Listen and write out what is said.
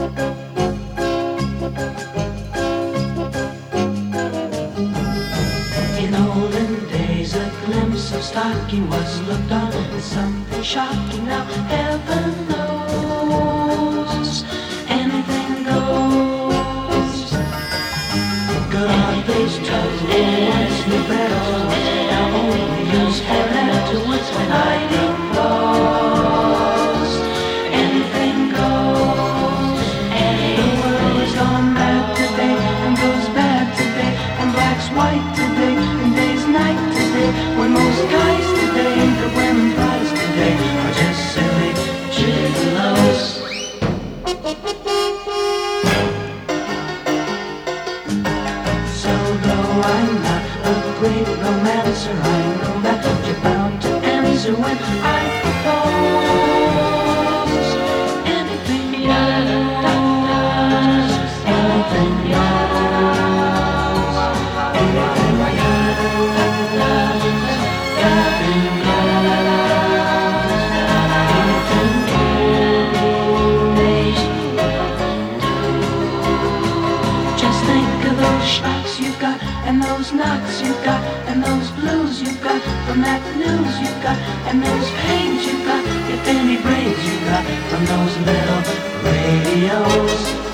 In olden days, a glimpse of stocking was looked on as something shocking. Now, heaven knows anything goes. Good on these toes, once new pedals, now only used white today and day's night today. When most guys today the women prize today are just silly gigolos. So though I'm not a great romancer, I know that you're bound to answer when I think of those shots you got, and those knocks you've got, and those blues you've got from that news you've got, and those pains you've got, if any brains you've got from those little radios.